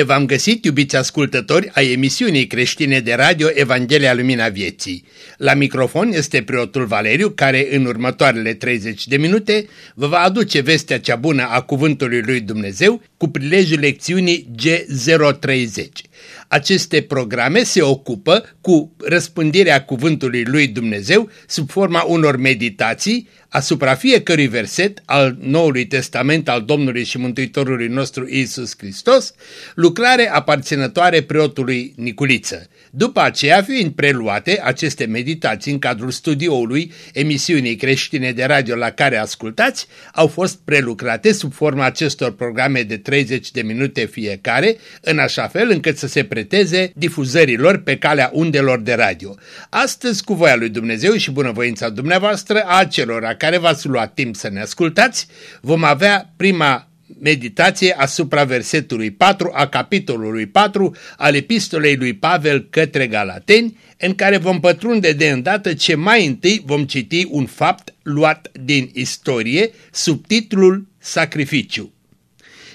Bine v-am găsit, iubiți ascultători ai emisiunii creștine de radio Evanghelia Lumina Vieții. La microfon este preotul Valeriu, care în următoarele 30 de minute vă va aduce vestea cea bună a Cuvântului Lui Dumnezeu cu prilejul lecțiunii G030. Aceste programe se ocupă cu răspândirea Cuvântului Lui Dumnezeu sub forma unor meditații asupra fiecărui verset al Noului Testament al Domnului și Mântuitorului nostru Isus Hristos, lucrare aparținătoare preotului Niculiță. După aceea, fiind preluate aceste meditații în cadrul studioului emisiunii creștine de radio la care ascultați, au fost prelucrate sub forma acestor programe de 30 de minute fiecare, în așa fel încât să se preteze difuzărilor pe calea undelor de radio. Astăzi, cu voia lui Dumnezeu și bunăvoința dumneavoastră, a celor care v-ați luat timp să ne ascultați, vom avea prima meditație asupra versetului 4 a capitolului 4 al epistolei lui Pavel către Galateni, în care vom pătrunde de îndată ce mai întâi vom citi un fapt luat din istorie sub titlul Sacrificiu.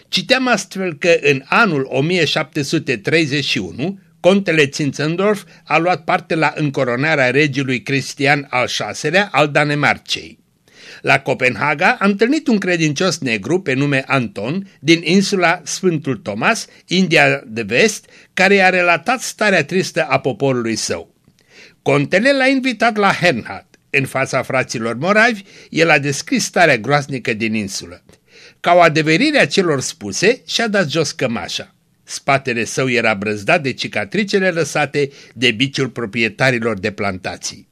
Citeam astfel că în anul 1731 Contele Zinzendorf a luat parte la încoronarea regiului Cristian al VI-lea al Danemarcei. La Copenhaga am întâlnit un credincios negru pe nume Anton din insula Sfântul Thomas, India de Vest, care i-a relatat starea tristă a poporului său. Contele l-a invitat la Hernhat. În fața fraților moravi, el a descris starea groaznică din insulă. Ca o adeverire a celor spuse, și-a dat jos cămașa. Spatele său era brăzdat de cicatricele lăsate de biciul proprietarilor de plantații.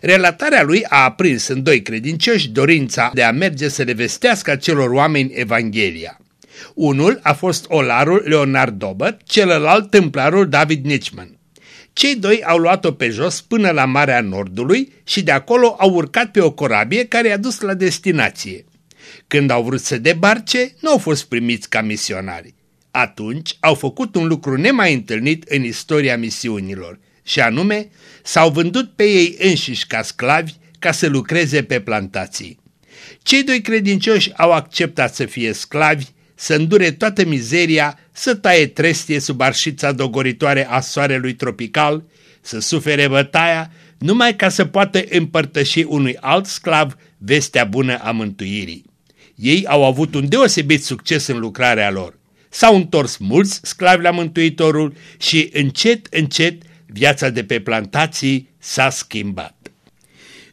Relatarea lui a aprins în doi credincioși dorința de a merge să le vestească acelor oameni Evanghelia. Unul a fost olarul Leonard Dobert, celălalt templarul David Nichman. Cei doi au luat-o pe jos până la Marea Nordului și de acolo au urcat pe o corabie care i-a dus la destinație. Când au vrut să debarce, nu au fost primiți ca misionari. Atunci au făcut un lucru nemai întâlnit în istoria misiunilor și anume s-au vândut pe ei înșiși ca sclavi ca să lucreze pe plantații. Cei doi credincioși au acceptat să fie sclavi, să îndure toată mizeria, să taie trestie sub arșița dogoritoare a soarelui tropical, să sufere bătaia, numai ca să poată împărtăși unui alt sclav vestea bună a mântuirii. Ei au avut un deosebit succes în lucrarea lor. S-au întors mulți sclavi la Mântuitorul și încet, încet viața de pe plantații s-a schimbat.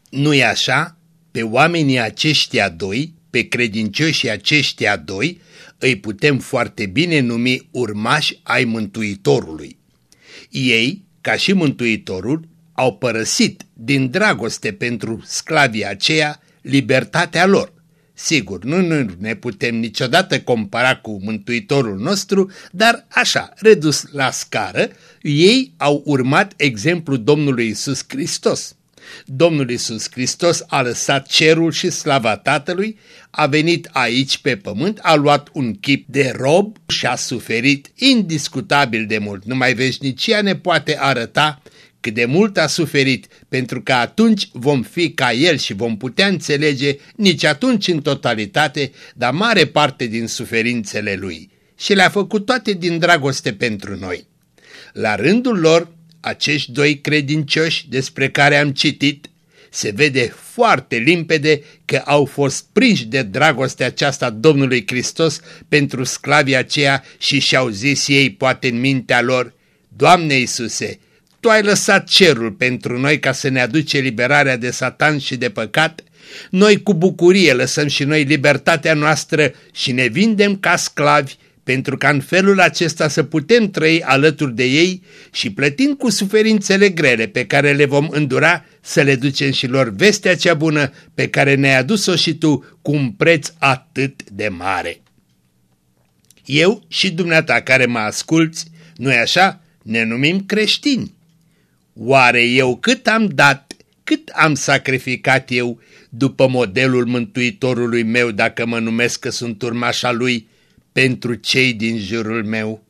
Nu-i așa? Pe oamenii aceștia doi, pe credincioșii aceștia doi, îi putem foarte bine numi urmași ai Mântuitorului. Ei, ca și Mântuitorul, au părăsit din dragoste pentru sclavii aceia libertatea lor Sigur, nu, nu ne putem niciodată compara cu Mântuitorul nostru, dar așa, redus la scară, ei au urmat exemplul Domnului Isus Hristos. Domnul Isus Hristos a lăsat cerul și slava Tatălui, a venit aici pe pământ, a luat un chip de rob și a suferit indiscutabil de mult. Numai veșnicia ne poate arăta cât de mult a suferit, pentru că atunci vom fi ca el și vom putea înțelege nici atunci în totalitate, dar mare parte din suferințele lui. Și le-a făcut toate din dragoste pentru noi. La rândul lor, acești doi credincioși despre care am citit, se vede foarte limpede că au fost prinși de dragostea aceasta Domnului Hristos pentru sclavii aceia și și-au zis ei poate în mintea lor, Doamne Iisuse, tu ai lăsat cerul pentru noi ca să ne aduce liberarea de satan și de păcat, noi cu bucurie lăsăm și noi libertatea noastră și ne vindem ca sclavi pentru ca în felul acesta să putem trăi alături de ei și plătind cu suferințele grele pe care le vom îndura, să le ducem și lor vestea cea bună pe care ne-ai adus-o și tu cu un preț atât de mare. Eu și dumneata care mă asculți, nu-i așa? Ne numim creștini. Oare eu cât am dat, cât am sacrificat eu după modelul mântuitorului meu dacă mă numesc că sunt urmașa lui pentru cei din jurul meu?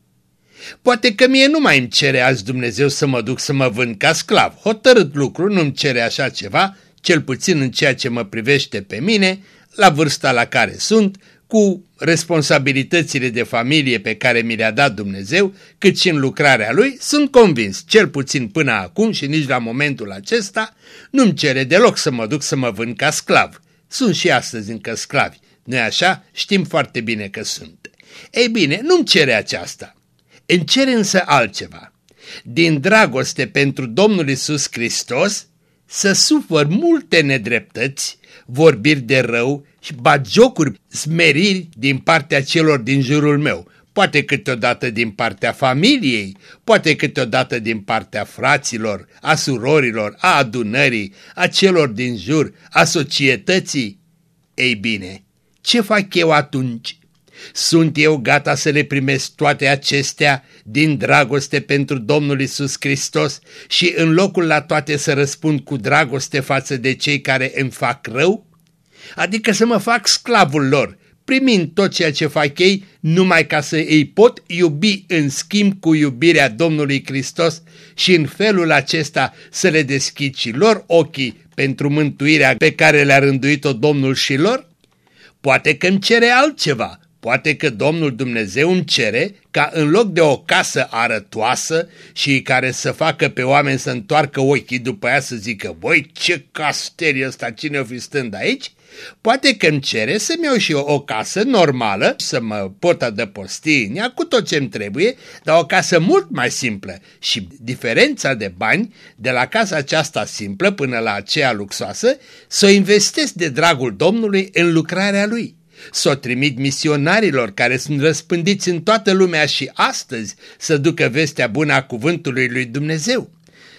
Poate că mie nu mai îmi cere azi Dumnezeu să mă duc să mă vând ca sclav. Hotărât lucru, nu-mi cere așa ceva, cel puțin în ceea ce mă privește pe mine, la vârsta la care sunt, cu responsabilitățile de familie pe care mi le-a dat Dumnezeu, cât și în lucrarea Lui, sunt convins, cel puțin până acum și nici la momentul acesta, nu-mi cere deloc să mă duc să mă vând ca sclav. Sunt și astăzi încă sclavi, nu așa? Știm foarte bine că sunt. Ei bine, nu-mi cere aceasta. Îmi cere însă altceva. Din dragoste pentru Domnul Isus Hristos, să sufăr multe nedreptăți, vorbiri de rău și bagiocuri, smeriri din partea celor din jurul meu, poate câteodată din partea familiei, poate câteodată din partea fraților, a surorilor, a adunării, a celor din jur, a societății. Ei bine, ce fac eu atunci? Sunt eu gata să le primesc toate acestea din dragoste pentru Domnul Isus Hristos și în locul la toate să răspund cu dragoste față de cei care îmi fac rău? Adică să mă fac sclavul lor, primind tot ceea ce fac ei numai ca să îi pot iubi în schimb cu iubirea Domnului Hristos și în felul acesta să le deschid și lor ochii pentru mântuirea pe care le-a rânduit-o Domnul și lor? Poate că îmi cere altceva, Poate că Domnul Dumnezeu îmi cere ca în loc de o casă arătoasă și care să facă pe oameni să întoarcă ochii după ea să zică, băi, ce castel ăsta, cine o fi stând aici? Poate că îmi cere să-mi iau și eu o casă normală, să mă pot adăposti în ea cu tot ce-mi trebuie, dar o casă mult mai simplă. Și diferența de bani de la casa aceasta simplă până la aceea luxoasă, să o investesc de dragul Domnului în lucrarea lui să o trimit misionarilor care sunt răspândiți în toată lumea și astăzi să ducă vestea bună a cuvântului lui Dumnezeu.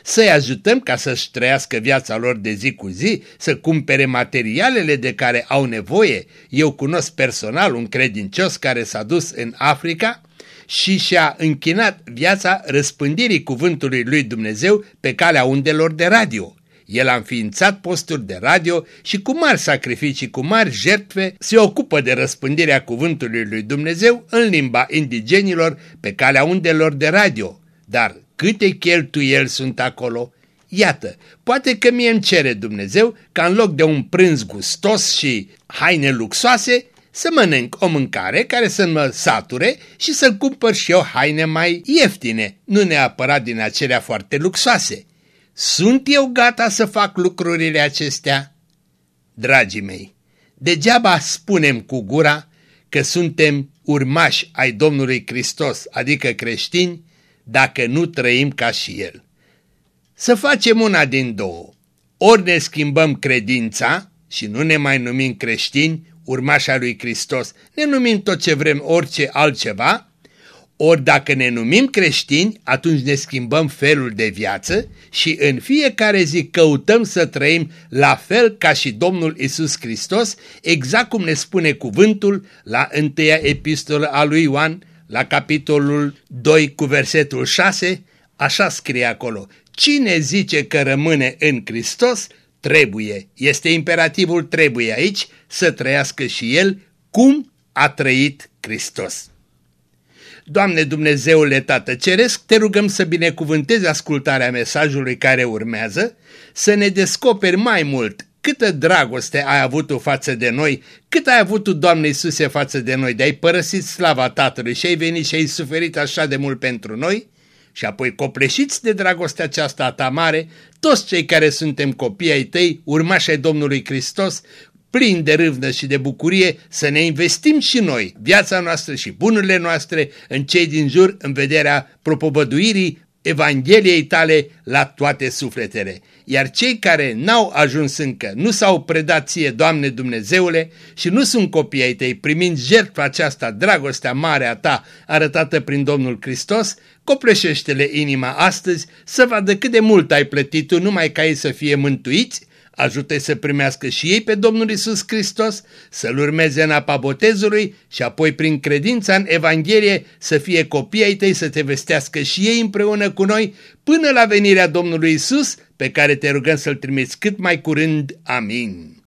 Să-i ajutăm ca să-și trăiască viața lor de zi cu zi, să cumpere materialele de care au nevoie. Eu cunosc personal un credincios care s-a dus în Africa și și-a închinat viața răspândirii cuvântului lui Dumnezeu pe calea undelor de radio. El a înființat posturi de radio și cu mari sacrificii, cu mari jertfe, se ocupă de răspândirea cuvântului lui Dumnezeu în limba indigenilor pe calea undelor de radio. Dar câte cheltuieli sunt acolo? Iată, poate că mie îmi cere Dumnezeu ca în loc de un prânz gustos și haine luxoase, să mănânc o mâncare care să mă sature și să cumpăr și eu haine mai ieftine, nu neapărat din acelea foarte luxoase. Sunt eu gata să fac lucrurile acestea? Dragii mei, degeaba spunem cu gura că suntem urmași ai Domnului Hristos, adică creștini, dacă nu trăim ca și El. Să facem una din două. Ori ne schimbăm credința și nu ne mai numim creștini, urmașa lui Hristos, ne numim tot ce vrem, orice altceva, ori dacă ne numim creștini, atunci ne schimbăm felul de viață și în fiecare zi căutăm să trăim la fel ca și Domnul Isus Hristos, exact cum ne spune cuvântul la întâia epistolă a lui Ioan, la capitolul 2 cu versetul 6, așa scrie acolo, cine zice că rămâne în Hristos, trebuie, este imperativul trebuie aici, să trăiască și el cum a trăit Hristos. Doamne Dumnezeule Tată Ceresc, te rugăm să binecuvântezi ascultarea mesajului care urmează, să ne descoperi mai mult câtă dragoste ai avut tu față de noi, cât ai avut tu, Doamne Iisuse, față de noi, de ai părăsit slava Tatălui și ai venit și ai suferit așa de mult pentru noi, și apoi copleșiți de dragostea aceasta a ta mare, toți cei care suntem copii ai tăi, urmași ai Domnului Hristos, plini de râvnă și de bucurie, să ne investim și noi viața noastră și bunurile noastre în cei din jur în vederea propovăduirii Evangheliei tale la toate sufletele. Iar cei care n-au ajuns încă, nu s-au predat ție, Doamne Dumnezeule, și nu sunt copii ai tăi, primind jertfa aceasta, dragostea mare a ta, arătată prin Domnul Hristos, copleșește-le inima astăzi să vadă cât de mult ai plătit tu numai ca ei să fie mântuiți ajută să primească și ei pe Domnul Isus Hristos, să-L urmeze în apa botezului și apoi prin credința în Evanghelie să fie copii ai tăi să te vestească și ei împreună cu noi până la venirea Domnului Isus, pe care te rugăm să-L trimiți cât mai curând. Amin.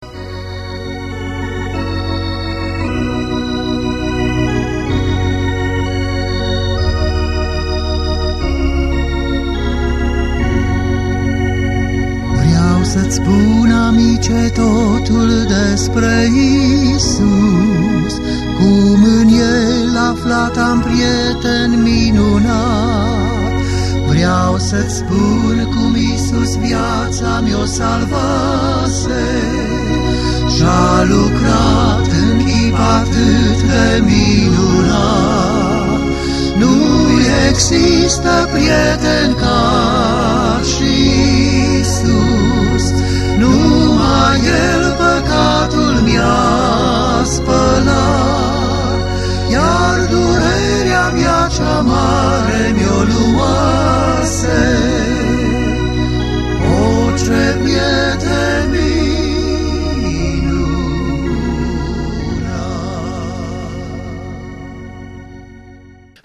să-ți spun, amice, totul despre Isus, aflat am prieten minunat, Vreau să-ți spun cum Iisus viața mi-o salvase. Și-a lucrat în chip atât de minunat. Nu există prieten ca și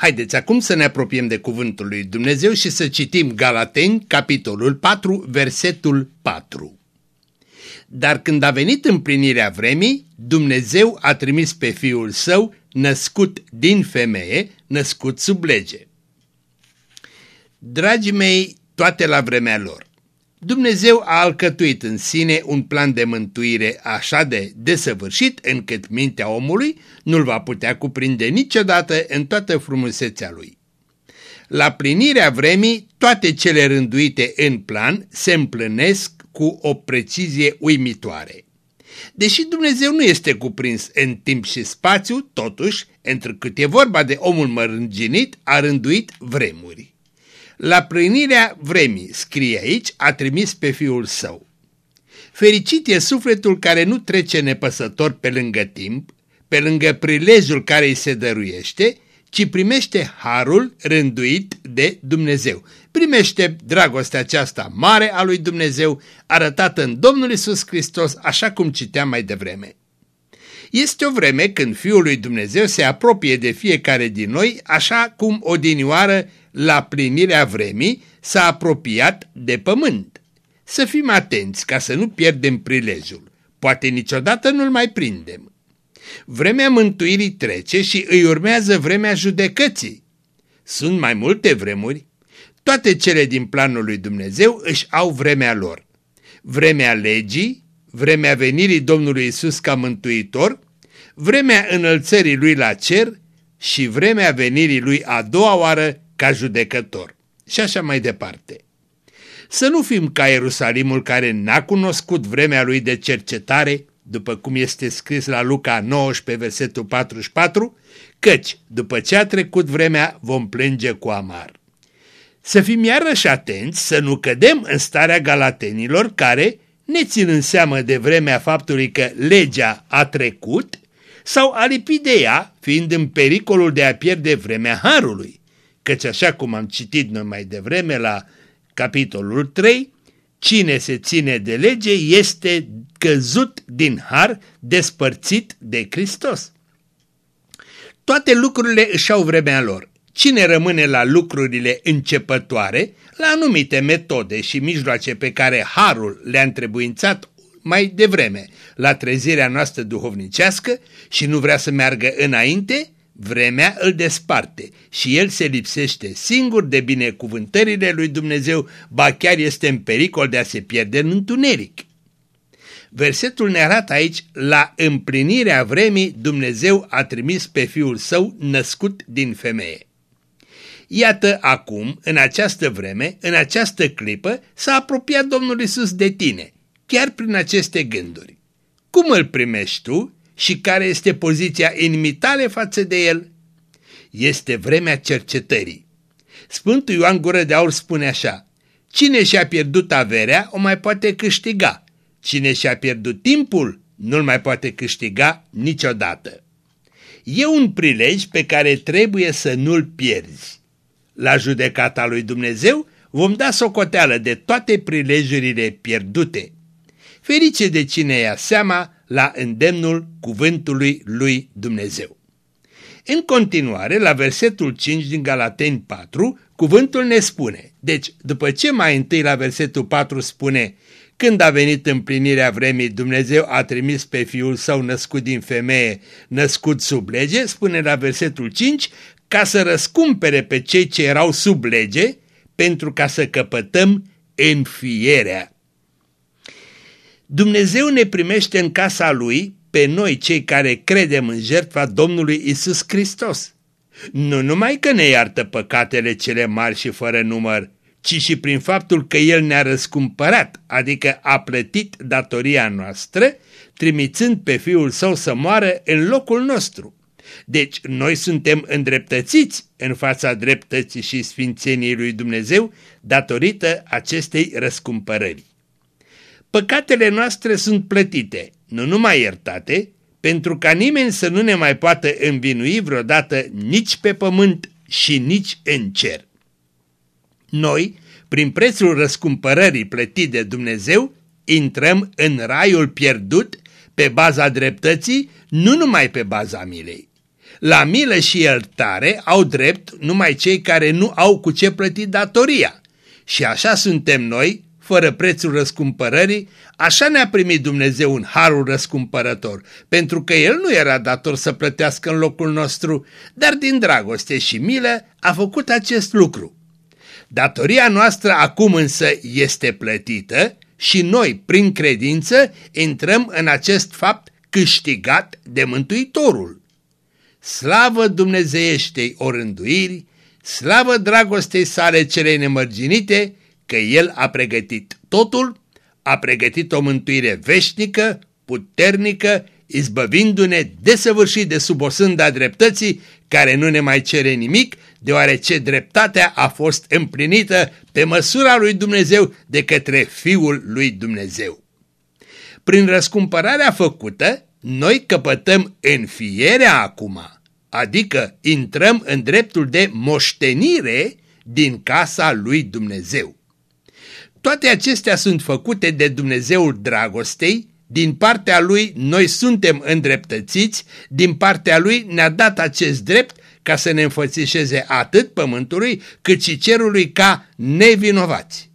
Haideți acum să ne apropiem de cuvântul lui Dumnezeu și să citim Galateni, capitolul 4, versetul 4. Dar când a venit împlinirea vremii, Dumnezeu a trimis pe Fiul Său, născut din femeie, născut sub lege. Dragii mei, toate la vremea lor. Dumnezeu a alcătuit în sine un plan de mântuire așa de desăvârșit încât mintea omului nu-l va putea cuprinde niciodată în toată frumusețea lui. La plinirea vremii, toate cele rânduite în plan se împlânesc cu o precizie uimitoare. Deși Dumnezeu nu este cuprins în timp și spațiu, totuși, întrucât e vorba de omul mărânginit, a rânduit vremuri. La plinirea vremii, scrie aici, a trimis pe fiul său. Fericit e sufletul care nu trece nepăsător pe lângă timp, pe lângă prilejul care îi se dăruiește, ci primește harul rânduit de Dumnezeu. Primește dragostea aceasta mare a lui Dumnezeu, arătată în Domnul Isus Hristos, așa cum citeam mai devreme. Este o vreme când Fiul lui Dumnezeu se apropie de fiecare din noi, așa cum odinioară la plinirea vremii, s-a apropiat de pământ. Să fim atenți ca să nu pierdem prilejul. Poate niciodată nu-l mai prindem. Vremea mântuirii trece și îi urmează vremea judecății. Sunt mai multe vremuri. Toate cele din planul lui Dumnezeu își au vremea lor. Vremea legii, vremea venirii Domnului Isus ca mântuitor, vremea înălțării lui la cer și vremea venirii lui a doua oară ca judecător. Și așa mai departe. Să nu fim ca Ierusalimul care n-a cunoscut vremea lui de cercetare, după cum este scris la Luca 19, versetul 44, căci după ce a trecut vremea vom plânge cu amar. Să fim iarăși atenți să nu cădem în starea galatenilor care, ne ținând seamă de vremea faptului că legea a trecut, sau a lipit de ea, fiind în pericolul de a pierde vremea harului căci așa cum am citit noi mai devreme la capitolul 3, cine se ține de lege este căzut din har, despărțit de Hristos. Toate lucrurile își au vremea lor. Cine rămâne la lucrurile începătoare, la anumite metode și mijloace pe care Harul le-a întrebuințat mai devreme la trezirea noastră duhovnicească și nu vrea să meargă înainte, Vremea îl desparte și el se lipsește singur de binecuvântările lui Dumnezeu, ba chiar este în pericol de a se pierde în întuneric. Versetul ne arată aici, la împlinirea vremii Dumnezeu a trimis pe Fiul Său născut din femeie. Iată acum, în această vreme, în această clipă, s-a apropiat Domnul Isus de tine, chiar prin aceste gânduri. Cum îl primești tu și care este poziția inimii tale față de el? Este vremea cercetării. Sfântul Ioan Gură de Aur spune așa, Cine și-a pierdut averea o mai poate câștiga, cine și-a pierdut timpul nu-l mai poate câștiga niciodată. E un prilej pe care trebuie să nu-l pierzi. La judecata lui Dumnezeu vom da socoteală de toate prilejurile pierdute. Ferice de cine ia seama la îndemnul cuvântului lui Dumnezeu. În continuare, la versetul 5 din Galateni 4, cuvântul ne spune, deci după ce mai întâi la versetul 4 spune, când a venit împlinirea vremii, Dumnezeu a trimis pe Fiul Său născut din femeie, născut sub lege, spune la versetul 5, ca să răscumpere pe cei ce erau sub lege, pentru ca să căpătăm înfierea. Dumnezeu ne primește în casa Lui pe noi cei care credem în jertfa Domnului Isus Hristos. Nu numai că ne iartă păcatele cele mari și fără număr, ci și prin faptul că El ne-a răscumpărat, adică a plătit datoria noastră, trimițând pe Fiul Său să moară în locul nostru. Deci noi suntem îndreptățiți în fața dreptății și sfințeniei lui Dumnezeu datorită acestei răscumpărări. Păcatele noastre sunt plătite, nu numai iertate, pentru ca nimeni să nu ne mai poată învinui vreodată nici pe pământ și nici în cer. Noi, prin prețul răscumpărării plătit de Dumnezeu, intrăm în raiul pierdut pe baza dreptății, nu numai pe baza milei. La milă și iertare au drept numai cei care nu au cu ce plăti datoria. Și așa suntem noi, fără prețul răscumpărării, așa ne-a primit Dumnezeu un harul răscumpărător, pentru că El nu era dator să plătească în locul nostru, dar din dragoste și milă a făcut acest lucru. Datoria noastră acum însă este plătită și noi, prin credință, intrăm în acest fapt câștigat de Mântuitorul. Slavă Dumnezeieștei orânduiri, slavă dragostei sale cele nemărginite, că El a pregătit totul, a pregătit o mântuire veșnică, puternică, izbăvindu-ne desăvârșit de sub o sânda dreptății, care nu ne mai cere nimic, deoarece dreptatea a fost împlinită pe măsura lui Dumnezeu de către Fiul lui Dumnezeu. Prin răscumpărarea făcută, noi căpătăm înfierea acum, adică intrăm în dreptul de moștenire din casa lui Dumnezeu. Toate acestea sunt făcute de Dumnezeul dragostei, din partea lui noi suntem îndreptățiți, din partea lui ne-a dat acest drept ca să ne înfățișeze atât pământului cât și cerului ca nevinovați.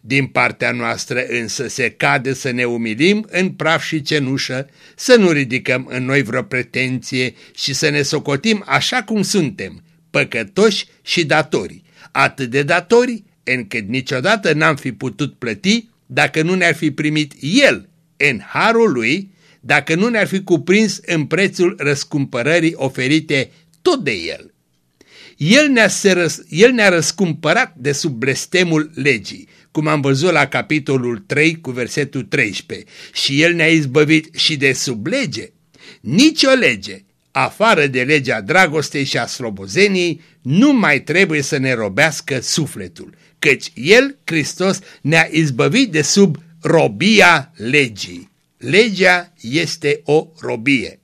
Din partea noastră însă se cade să ne umilim în praf și cenușă, să nu ridicăm în noi vreo pretenție și să ne socotim așa cum suntem, păcătoși și datori, atât de datori încât niciodată n-am fi putut plăti dacă nu ne-ar fi primit El în harul Lui, dacă nu ne-ar fi cuprins în prețul răscumpărării oferite tot de El. El ne-a, el ne răscumpărat de sub blestemul legii, cum am văzut la capitolul 3 cu versetul 13, și El ne-a izbăvit și de sub lege. Nici o lege, afară de legea dragostei și a slobozeniei, nu mai trebuie să ne robească sufletul, căci El, Hristos, ne-a izbăvit de sub robia legii. Legea este o robie.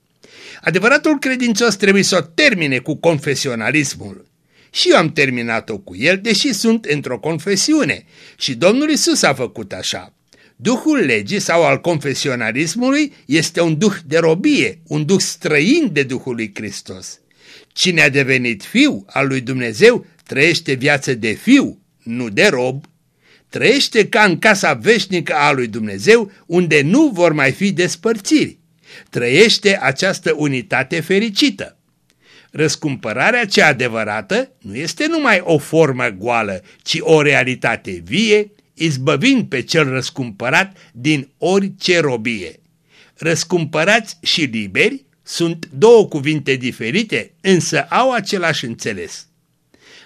Adevăratul credincios trebuie să o termine cu confesionalismul. Și eu am terminat-o cu el, deși sunt într-o confesiune. Și Domnul Isus a făcut așa. Duhul legii sau al confesionalismului este un duh de robie, un duh străin de Duhul lui Hristos. Cine a devenit fiu al lui Dumnezeu trăiește viață de fiu, nu de rob. Trăiește ca în casa veșnică a lui Dumnezeu, unde nu vor mai fi despărțiri. Trăiește această unitate fericită. Răscumpărarea cea adevărată nu este numai o formă goală, ci o realitate vie, izbăvind pe cel răscumpărat din orice robie. Răscumpărați și liberi sunt două cuvinte diferite, însă au același înțeles.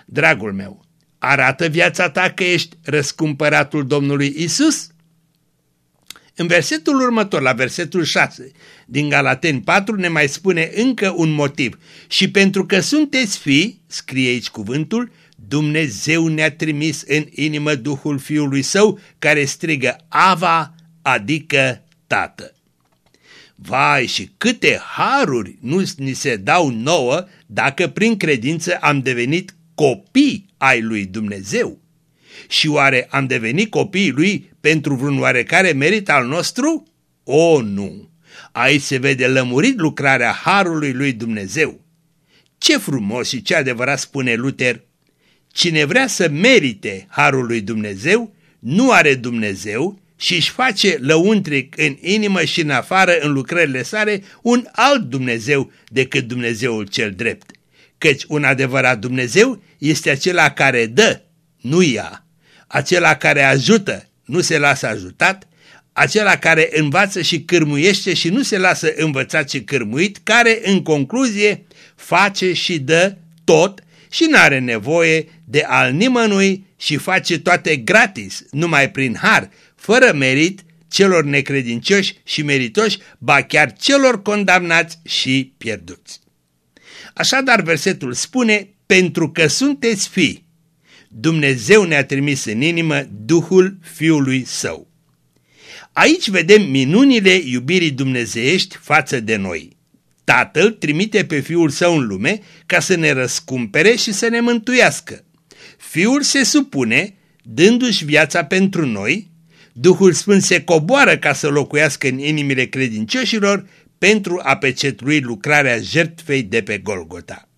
Dragul meu, arată viața ta că ești răscumpăratul Domnului Isus? În versetul următor, la versetul 6 din Galaten 4, ne mai spune încă un motiv. Și pentru că sunteți fii, scrie aici cuvântul, Dumnezeu ne-a trimis în inimă Duhul Fiului Său, care strigă Ava, adică Tată. Vai și câte haruri nu ni se dau nouă dacă prin credință am devenit copii ai lui Dumnezeu. Și oare am devenit copiii lui pentru vreun oarecare merit al nostru? O, nu! Aici se vede lămurit lucrarea Harului lui Dumnezeu. Ce frumos și ce adevărat spune Luther! Cine vrea să merite Harul lui Dumnezeu, nu are Dumnezeu și își face lăuntric în inimă și în afară în lucrările sale un alt Dumnezeu decât Dumnezeul cel drept. Căci un adevărat Dumnezeu este acela care dă, nu ia acela care ajută, nu se lasă ajutat, acela care învață și cârmuiește și nu se lasă învățat și cârmuit, care, în concluzie, face și dă tot și n-are nevoie de al nimănui și face toate gratis, numai prin har, fără merit, celor necredincioși și meritoși, ba chiar celor condamnați și pierduți. Așadar, versetul spune, pentru că sunteți fii, Dumnezeu ne-a trimis în inimă Duhul Fiului Său. Aici vedem minunile iubirii dumnezeiești față de noi. Tatăl trimite pe Fiul Său în lume ca să ne răscumpere și să ne mântuiască. Fiul se supune, dându-și viața pentru noi, Duhul Sfânt se coboară ca să locuiască în inimile credincioșilor pentru a pecetrui lucrarea jertfei de pe Golgota.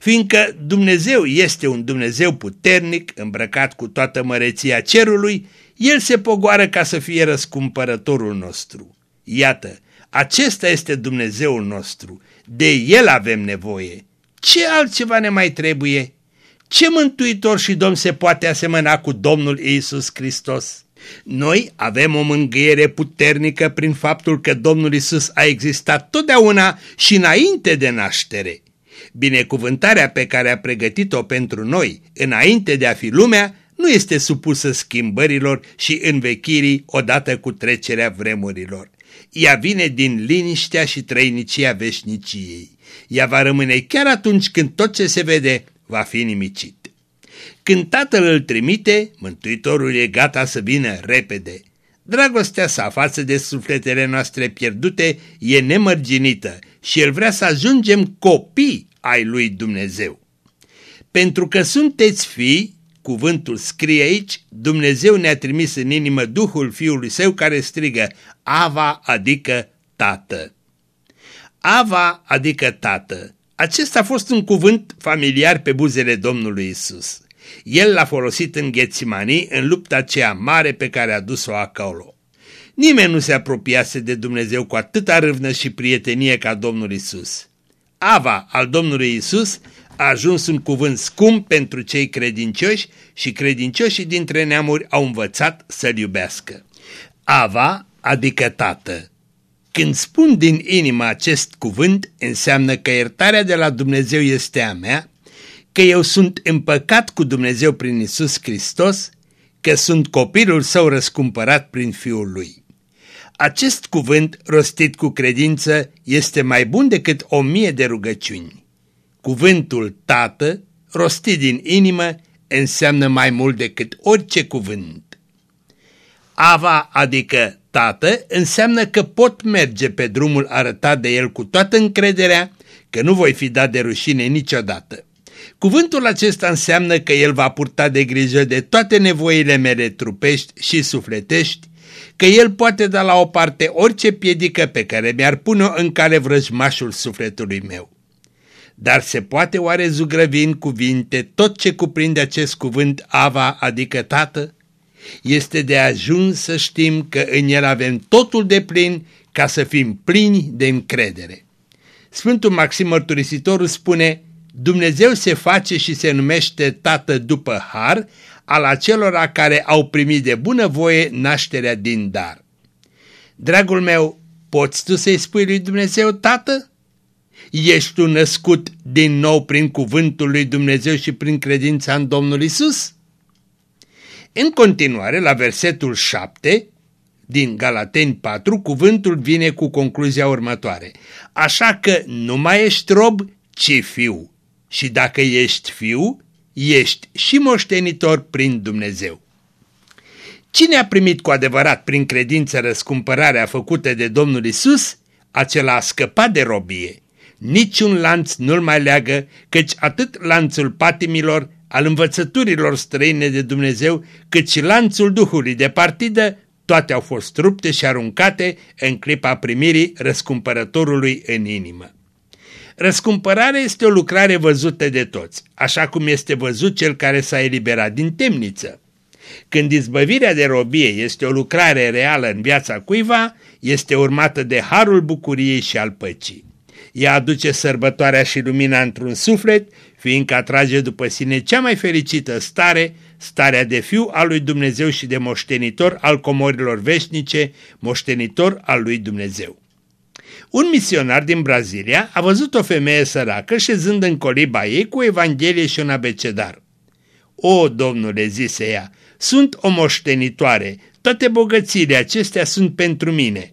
Fiindcă Dumnezeu este un Dumnezeu puternic, îmbrăcat cu toată măreția cerului, El se pogoară ca să fie răscumpărătorul nostru. Iată, acesta este Dumnezeul nostru, de El avem nevoie. Ce altceva ne mai trebuie? Ce mântuitor și domn se poate asemăna cu Domnul Iisus Hristos? Noi avem o mângâiere puternică prin faptul că Domnul Isus a existat totdeauna și înainte de naștere. Binecuvântarea pe care a pregătit-o pentru noi înainte de a fi lumea nu este supusă schimbărilor și învechirii odată cu trecerea vremurilor. Ea vine din liniștea și trăinicia veșniciei. Ea va rămâne chiar atunci când tot ce se vede va fi nimicit. Când tatăl îl trimite, mântuitorul e gata să vină repede. Dragostea sa față de sufletele noastre pierdute e nemărginită și el vrea să ajungem copii ai lui Dumnezeu. Pentru că sunteți fii, cuvântul scrie aici, Dumnezeu ne-a trimis în inimă Duhul Fiului Său care strigă Ava, adică Tată. Ava, adică Tată. Acesta a fost un cuvânt familiar pe buzele Domnului Isus. El l-a folosit în Ghețimanii în lupta aceea mare pe care a dus-o acolo. Nimeni nu se apropiase de Dumnezeu cu atâta râvnă și prietenie ca Domnul Isus. Ava al Domnului Isus a ajuns un cuvânt scump pentru cei credincioși și credincioșii dintre neamuri au învățat să-L iubească. Ava adică tată. Când spun din inimă acest cuvânt, înseamnă că iertarea de la Dumnezeu este a mea că eu sunt împăcat cu Dumnezeu prin Isus Hristos, că sunt copilul său răscumpărat prin Fiul lui. Acest cuvânt, rostit cu credință, este mai bun decât o mie de rugăciuni. Cuvântul Tată, rostit din inimă, înseamnă mai mult decât orice cuvânt. Ava, adică Tată, înseamnă că pot merge pe drumul arătat de el cu toată încrederea, că nu voi fi dat de rușine niciodată. Cuvântul acesta înseamnă că El va purta de grijă de toate nevoile mele trupești și sufletești, că El poate da la o parte orice piedică pe care mi-ar pune-o în cale vrăjmașul sufletului meu. Dar se poate oare zugrăvi în cuvinte tot ce cuprinde acest cuvânt Ava, adică Tată? Este de ajuns să știm că în el avem totul de plin ca să fim plini de încredere. Sfântul Maxim Mărturisitorul spune, Dumnezeu se face și se numește Tată după har al acelora care au primit de bunăvoie nașterea din dar. Dragul meu, poți tu să-i spui lui Dumnezeu Tată? Ești tu născut din nou prin cuvântul lui Dumnezeu și prin credința în Domnul Isus? În continuare, la versetul 7 din Galateni 4, cuvântul vine cu concluzia următoare. Așa că nu mai ești rob, ci fiu și dacă ești fiu, ești și moștenitor prin Dumnezeu. Cine a primit cu adevărat prin credință răscumpărarea făcută de Domnul Isus, acela a scăpat de robie. Niciun lanț nu-l mai leagă, căci atât lanțul patimilor, al învățăturilor străine de Dumnezeu, cât și lanțul Duhului de partidă, toate au fost rupte și aruncate în clipa primirii răscumpărătorului în inimă. Răscumpărarea este o lucrare văzută de toți, așa cum este văzut cel care s-a eliberat din temniță. Când izbăvirea de robie este o lucrare reală în viața cuiva, este urmată de harul bucuriei și al păcii. Ea aduce sărbătoarea și lumina într-un suflet, fiindcă atrage după sine cea mai fericită stare, starea de fiu al lui Dumnezeu și de moștenitor al comorilor veșnice, moștenitor al lui Dumnezeu. Un misionar din Brazilia a văzut o femeie săracă șezând în coliba ei cu Evanghelie și un abecedar. O, domnule, zise ea, sunt o moștenitoare, toate bogățiile acestea sunt pentru mine.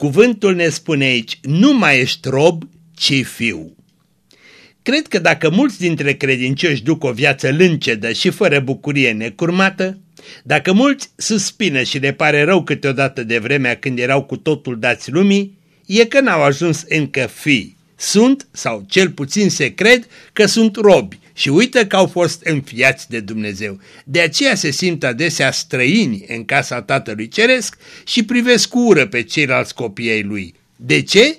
Cuvântul ne spune aici, nu mai ești rob, ci fiu. Cred că dacă mulți dintre credincioși duc o viață lâncedă și fără bucurie necurmată, dacă mulți suspină și le pare rău câteodată de vremea când erau cu totul dați lumii, e că n-au ajuns încă fii. Sunt, sau cel puțin se cred, că sunt robi și uită că au fost înfiați de Dumnezeu. De aceea se simt adesea străini în casa Tatălui Ceresc și privesc cu ură pe ceilalți copii ai lui. De ce?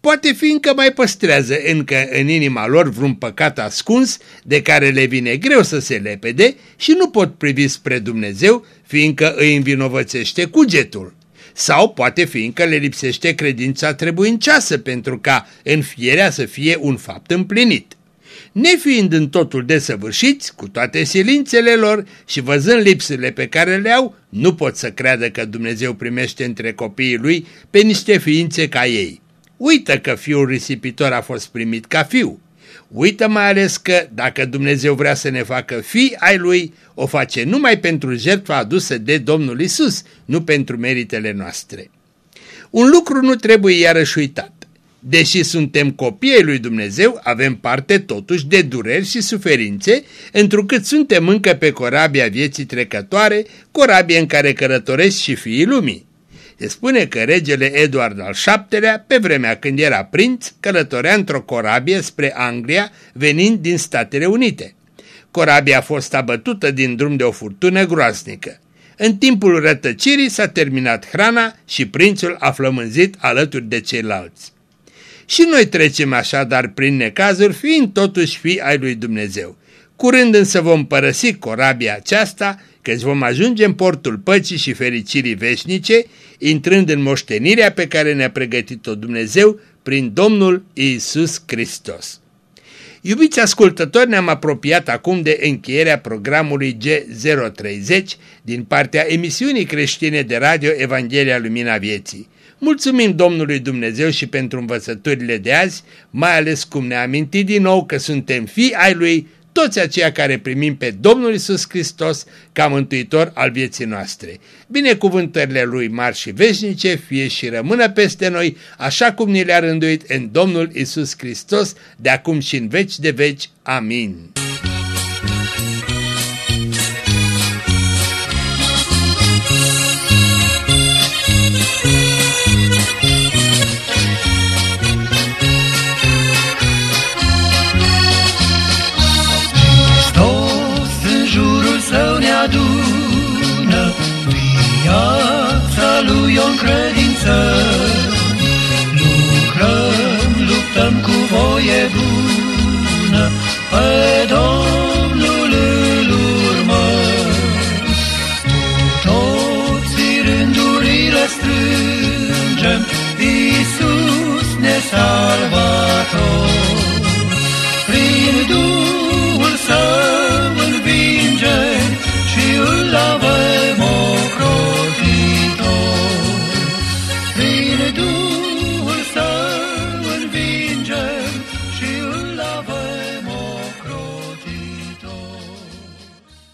Poate fi încă mai păstrează încă în inima lor vreun păcat ascuns de care le vine greu să se lepede și nu pot privi spre Dumnezeu, fiindcă îi învinovățește cugetul. Sau poate fi încă le lipsește credința trebuincioasă pentru ca înfierea să fie un fapt împlinit. Nefiind în totul desăvârșiți, cu toate silințele lor și văzând lipsurile pe care le au, nu pot să creadă că Dumnezeu primește între copiii lui pe niște ființe ca ei. Uită că fiul risipitor a fost primit ca fiu. Uită mai ales că dacă Dumnezeu vrea să ne facă fii ai lui, o face numai pentru jertfa adusă de Domnul Isus, nu pentru meritele noastre. Un lucru nu trebuie iarăși uitat. Deși suntem copii lui Dumnezeu, avem parte totuși de dureri și suferințe, întrucât suntem încă pe corabia vieții trecătoare, corabie în care cărătoresc și fiii lumii. Se spune că regele Eduard al VII-lea, pe vremea când era prinț, călătorea într-o corabie spre Anglia, venind din Statele Unite. Corabia a fost abătută din drum de o furtună groaznică. În timpul rătăcirii s-a terminat hrana și prințul a flămânzit alături de ceilalți. Și noi trecem așadar prin necazuri, fiind totuși fii ai lui Dumnezeu. Curând însă vom părăsi corabia aceasta, căci vom ajunge în portul păcii și fericirii veșnice, intrând în moștenirea pe care ne-a pregătit-o Dumnezeu prin Domnul Isus Hristos. Iubiți ascultători, ne-am apropiat acum de încheierea programului G030 din partea emisiunii creștine de radio Evanghelia Lumina Vieții. Mulțumim Domnului Dumnezeu și pentru învățăturile de azi, mai ales cum ne-a amintit din nou că suntem fii ai Lui, toți aceia care primim pe Domnul Isus Hristos ca mântuitor al vieții noastre. Binecuvântările Lui mari și veșnice fie și rămână peste noi, așa cum ni le-a rânduit în Domnul Isus Hristos, de acum și în veci de veci. Amin.